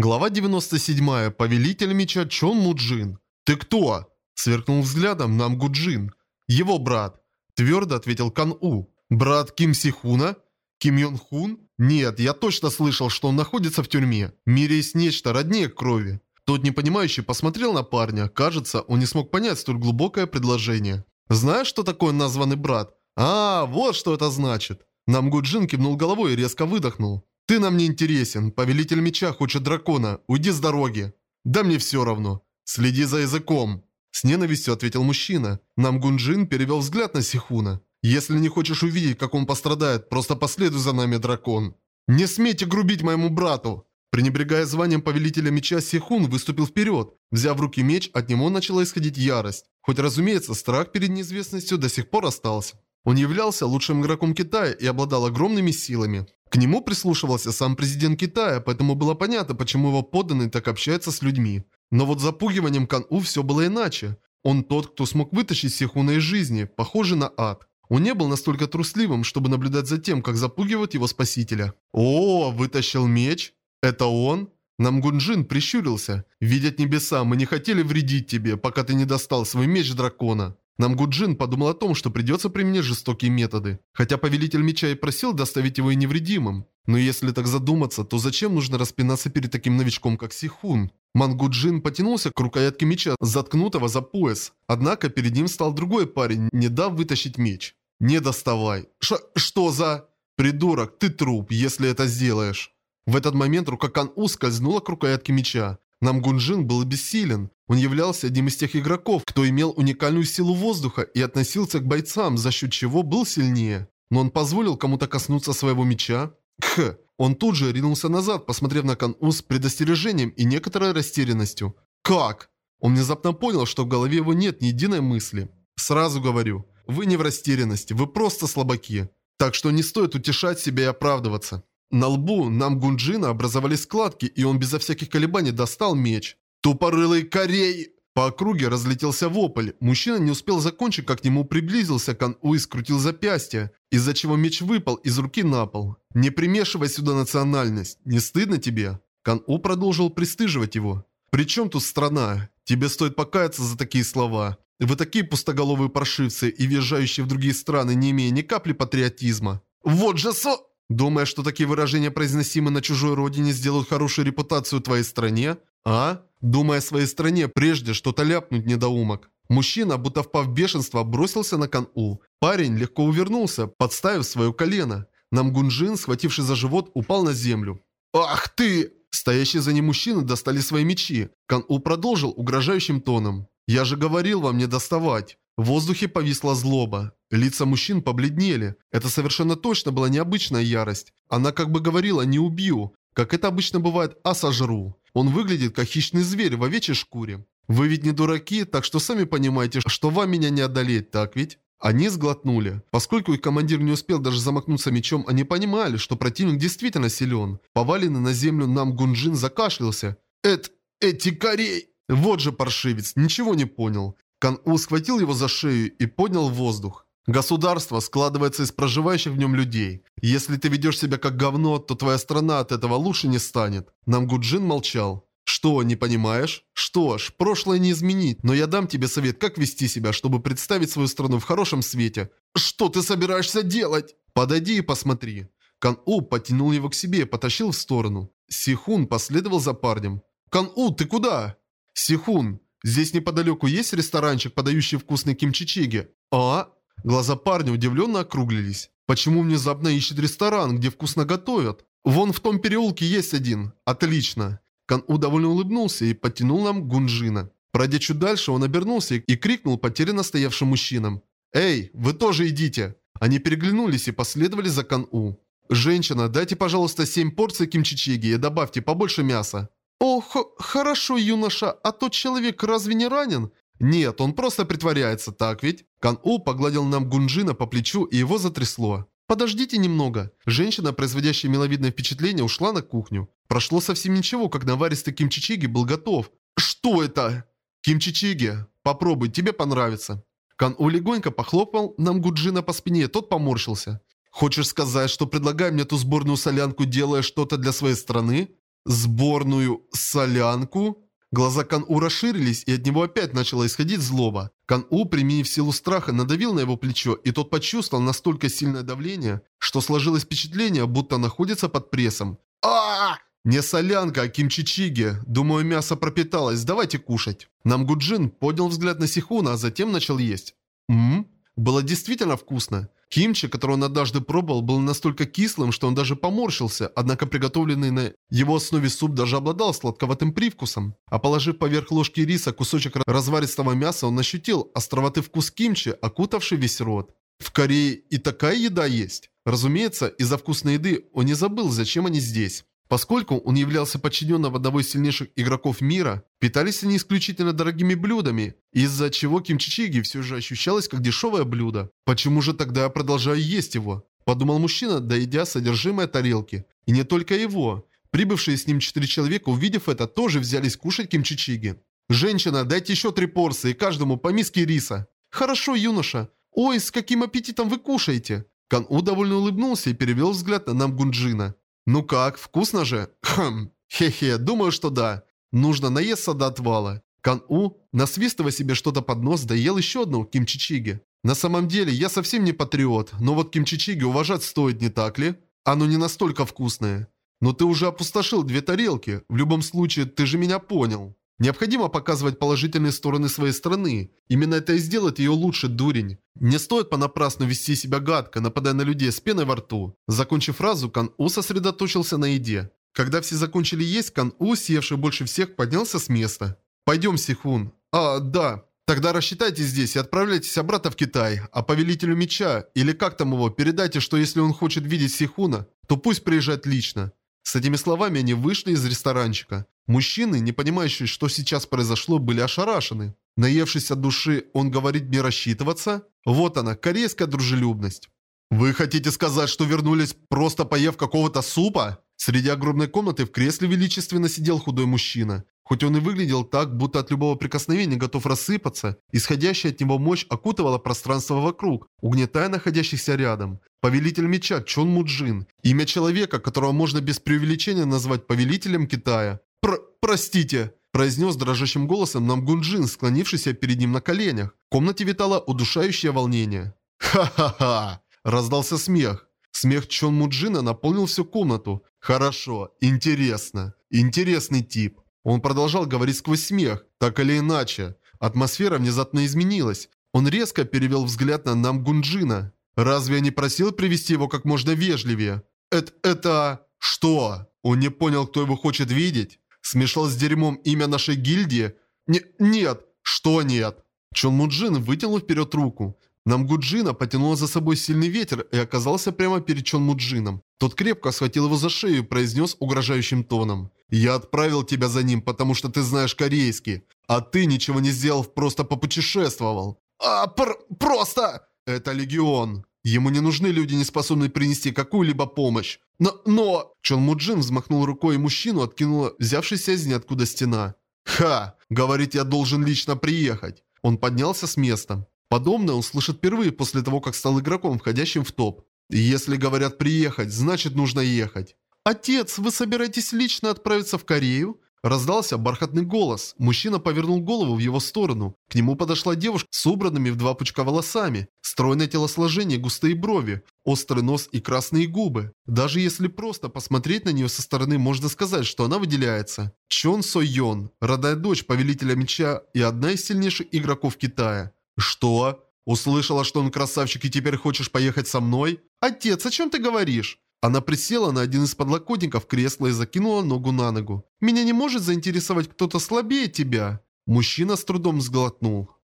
Глава 97. Повелитель меча Чон Муджин. «Ты кто?» – сверкнул взглядом Нам Гуджин. «Его брат», – твердо ответил Кан У. «Брат Ким Сихуна? Ким Йон Хун? Нет, я точно слышал, что он находится в тюрьме. В мире есть нечто роднее крови». Тот непонимающий посмотрел на парня. Кажется, он не смог понять столь глубокое предложение. «Знаешь, что такое названный брат?» «А, вот что это значит!» Нам Гуджин кивнул головой и резко выдохнул. «Ты нам не интересен. Повелитель меча хочет дракона. Уйди с дороги». «Да мне все равно. Следи за языком». С ненавистью ответил мужчина. Нам Гунджин перевел взгляд на Сихуна. «Если не хочешь увидеть, как он пострадает, просто последуй за нами, дракон». «Не смейте грубить моему брату!» Пренебрегая званием повелителя меча, Сихун выступил вперед. Взяв в руки меч, от него начала исходить ярость. Хоть, разумеется, страх перед неизвестностью до сих пор остался. Он являлся лучшим игроком Китая и обладал огромными силами. К нему прислушивался сам президент Китая, поэтому было понятно, почему его подданные так общаются с людьми. Но вот запугиванием Кан-У все было иначе. Он тот, кто смог вытащить Сихуна из жизни, похожий на ад. Он не был настолько трусливым, чтобы наблюдать за тем, как запугивают его спасителя. «О, вытащил меч? Это он?» Намгунджин прищурился. «Видят небеса, мы не хотели вредить тебе, пока ты не достал свой меч дракона». Намгуджин подумал о том, что придется применять жестокие методы. Хотя Повелитель Меча и просил доставить его и невредимым. Но если так задуматься, то зачем нужно распинаться перед таким новичком, как Сихун? Мангуджин потянулся к рукоятке меча, заткнутого за пояс. Однако перед ним стал другой парень, не дав вытащить меч. «Не доставай». Ш «Что за...» «Придурок, ты труп, если это сделаешь». В этот момент рука Кан-У скользнула к рукоятке меча. Намгунджин был бессилен. Он являлся одним из тех игроков, кто имел уникальную силу воздуха и относился к бойцам, за счет чего был сильнее. Но он позволил кому-то коснуться своего меча? Кх. Он тут же ринулся назад, посмотрев на Кан-У с предостережением и некоторой растерянностью. Как? Он внезапно понял, что в голове его нет ни единой мысли. Сразу говорю, вы не в растерянности, вы просто слабаки. Так что не стоит утешать себя и оправдываться. На лбу нам Гунджина образовались складки, и он безо всяких колебаний достал меч. «Тупорылый корей!» По округе разлетелся вопль. Мужчина не успел закончить, как к нему приблизился Кан-У и скрутил запястье, из-за чего меч выпал из руки на пол. «Не примешивай сюда национальность. Не стыдно тебе?» Кан-У продолжил пристыживать его. «При чем тут страна? Тебе стоит покаяться за такие слова. Вы такие пустоголовые паршивцы и въезжающие в другие страны, не имея ни капли патриотизма». «Вот же со...» Думая, что такие выражения, произносимые на чужой родине, сделают хорошую репутацию твоей стране? А? Думая о своей стране, прежде что-то ляпнуть недоумок. Мужчина, будто впав в бешенство, бросился на Кан-У. Парень легко увернулся, подставив свое колено. Намгунджин, схвативший за живот, упал на землю. «Ах ты!» Стоящие за ним мужчины достали свои мечи. Кан-У продолжил угрожающим тоном. «Я же говорил вам не доставать. В воздухе повисла злоба. Лица мужчин побледнели. Это совершенно точно была необычная ярость. Она как бы говорила «не убью», как это обычно бывает «а сожру». Он выглядит как хищный зверь в овечьей шкуре. Вы ведь не дураки, так что сами понимаете, что вам меня не одолеть, так ведь? Они сглотнули. Поскольку их командир не успел даже замахнуться мечом, они понимали, что противник действительно силен. Поваленный на землю нам Гунджин закашлялся. «Эт... эти корей!» Вот же паршивец, ничего не понял. Кан-У схватил его за шею и поднял в воздух. Государство складывается из проживающих в нем людей. Если ты ведешь себя как говно, то твоя страна от этого лучше не станет. Намгуджин молчал. Что, не понимаешь? Что ж, прошлое не изменить, но я дам тебе совет, как вести себя, чтобы представить свою страну в хорошем свете. Что ты собираешься делать? Подойди и посмотри. Кан-У потянул его к себе и потащил в сторону. Сихун последовал за парнем. Кан-У, ты куда? Сихун, Здесь неподалеку есть ресторанчик, подающий вкусные кимчичиги? А? Глаза парня удивленно округлились. Почему внезапно ищет ресторан, где вкусно готовят? Вон в том переулке есть один. Отлично. Кан-У довольно улыбнулся и подтянул нам Гунжина. Пройдя чуть дальше, он обернулся и крикнул потерянно стоявшим мужчинам. «Эй, вы тоже идите!» Они переглянулись и последовали за Кан-У. «Женщина, дайте, пожалуйста, 7 порций кимчичиги и добавьте побольше мяса». «О, хорошо, юноша, а тот человек разве не ранен?» «Нет, он просто притворяется, так ведь?» Кан-У погладил нам Гунджина по плечу, и его затрясло. «Подождите немного». Женщина, производящая миловидное впечатление, ушла на кухню. Прошло совсем ничего, как наваристый кимчичиги был готов. «Что это?» «Кимчичиги. Попробуй, тебе понравится». Кан-У легонько похлопал нам Гуджина по спине, тот поморщился. «Хочешь сказать, что предлагая мне ту сборную солянку, делая что-то для своей страны?» Сборную солянку? Глаза Кан-У расширились, и от него опять начала исходить злоба. Кан-У, применив силу страха, надавил на его плечо, и тот почувствовал настолько сильное давление, что сложилось впечатление, будто находится под прессом. а Не солянка, а кимчичиги. Думаю, мясо пропиталось. Давайте кушать. Намгуджин поднял взгляд на Сихуна, а затем начал есть. Ммм, было действительно вкусно. Кимчи, который он однажды пробовал, был настолько кислым, что он даже поморщился, однако приготовленный на его основе суп даже обладал сладковатым привкусом. А положив поверх ложки риса кусочек разваристого мяса, он ощутил островатый вкус кимчи, окутавший весь рот. В Корее и такая еда есть. Разумеется, из-за вкусной еды он не забыл, зачем они здесь. Поскольку он являлся подчиненным одного из сильнейших игроков мира, питались они исключительно дорогими блюдами, из-за чего кимчичиги все же ощущалось как дешевое блюдо. Почему же тогда я продолжаю есть его? Подумал мужчина, доедя содержимое тарелки. И не только его. Прибывшие с ним четыре человека, увидев это, тоже взялись кушать кимчичиги. «Женщина, дайте еще три порции, каждому по миске риса». «Хорошо, юноша. Ой, с каким аппетитом вы кушаете?» Кан-У довольно улыбнулся и перевел взгляд на Намгунджина. «Ну как, вкусно же?» «Хм, хе-хе, думаю, что да. Нужно наесться до отвала». Кан-У, насвистывая себе что-то под нос, доел еще одну кимчичиги. «На самом деле, я совсем не патриот, но вот кимчичиги уважать стоит, не так ли? Оно не настолько вкусное. Но ты уже опустошил две тарелки. В любом случае, ты же меня понял». Необходимо показывать положительные стороны своей страны. Именно это и сделает ее лучше, дурень. Не стоит понапрасну вести себя гадко, нападая на людей с пеной во рту. Закончив фразу, Кан-У сосредоточился на еде. Когда все закончили есть, Кан-У, съевший больше всех, поднялся с места. «Пойдем, Сихун». «А, да. Тогда рассчитайте здесь и отправляйтесь обратно в Китай. А повелителю меча, или как там его, передайте, что если он хочет видеть Сихуна, то пусть приезжает лично». С этими словами они вышли из ресторанчика. Мужчины, не понимающие, что сейчас произошло, были ошарашены. Наевшись от души, он говорит не рассчитываться? Вот она, корейская дружелюбность. «Вы хотите сказать, что вернулись, просто поев какого-то супа?» Среди огромной комнаты в кресле величественно сидел худой мужчина. Хоть он и выглядел так, будто от любого прикосновения готов рассыпаться, исходящая от него мощь окутывала пространство вокруг, угнетая находящихся рядом. Повелитель меча Чон Муджин. Имя человека, которого можно без преувеличения назвать повелителем Китая. Пр «Простите», – произнес дрожащим голосом Намгунджин, склонившийся перед ним на коленях. В комнате витало удушающее волнение. «Ха-ха-ха!» – раздался смех. Смех Чон Муджина наполнил всю комнату. «Хорошо, интересно. Интересный тип». Он продолжал говорить сквозь смех. Так или иначе, атмосфера внезапно изменилась. Он резко перевел взгляд на Намгунджина. «Разве я не просил привести его как можно вежливее?» «Это... это... что?» Он не понял, кто его хочет видеть? Смешал с дерьмом имя нашей гильдии? Не, нет. Что нет? Чон Муджин вытянул вперед руку. Намгуджина потянула за собой сильный ветер и оказался прямо перед Чон Муджином. Тот крепко схватил его за шею и произнес угрожающим тоном. «Я отправил тебя за ним, потому что ты знаешь корейский. А ты ничего не сделал, просто попутешествовал». «А, пр просто...» «Это Легион. Ему не нужны люди, не способные принести какую-либо помощь. Но... но...» Чон взмахнул рукой, и мужчину откинула взявшаяся из ниоткуда стена. «Ха! Говорит, я должен лично приехать». Он поднялся с места. Подобное он слышит впервые после того, как стал игроком, входящим в топ. Если говорят приехать, значит нужно ехать. «Отец, вы собираетесь лично отправиться в Корею?» Раздался бархатный голос. Мужчина повернул голову в его сторону. К нему подошла девушка с убранными в два пучка волосами. Стройное телосложение, густые брови, острый нос и красные губы. Даже если просто посмотреть на нее со стороны, можно сказать, что она выделяется. Чон Со Йон, родная дочь повелителя меча и одна из сильнейших игроков Китая. «Что? Услышала, что он красавчик и теперь хочешь поехать со мной? Отец, о чем ты говоришь?» Она присела на один из подлокотников кресла и закинула ногу на ногу. «Меня не может заинтересовать кто-то слабее тебя». Мужчина с трудом сглотнул.